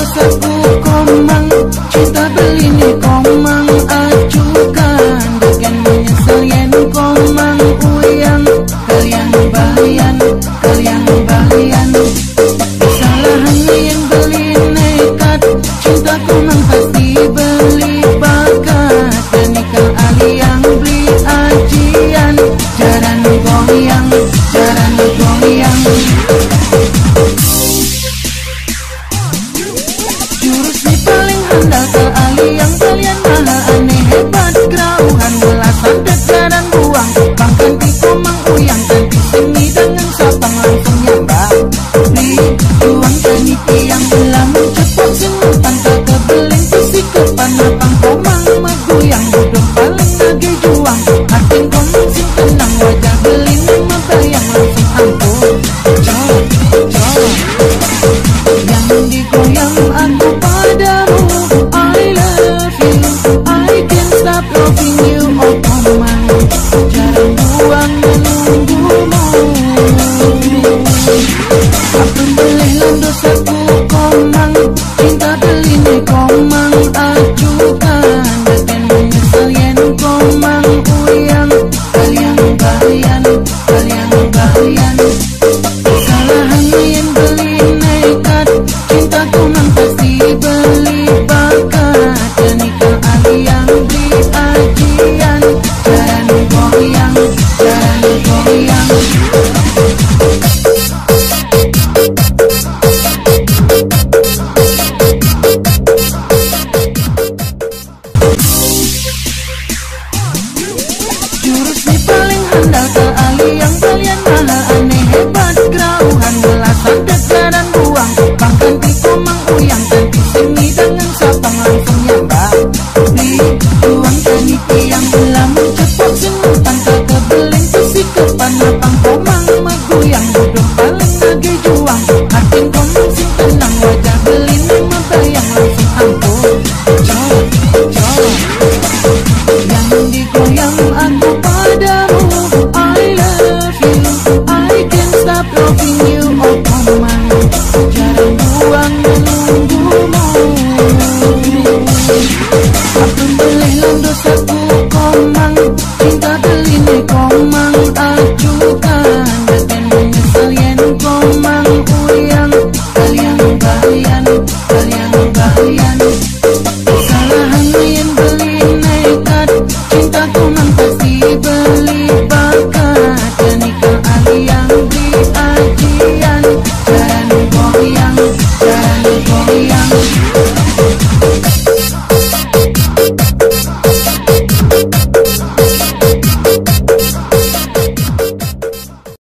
dosaku komang. Cinta beli ni komang acukan Bukan menyesal yen komang uyang Kalian bahayan, kalian bahayan Kesalahan yang beli nekat. Cinta komang pasti teniki Cepat seni pantai kebeling Pisi kepanapang komang Meguyang duduk paling nage juang. Atin komang sing tenang Wajah beling membayang Langsung ampun Jom, jom yang digoyang aku padamu I love you. I can't stop loving you.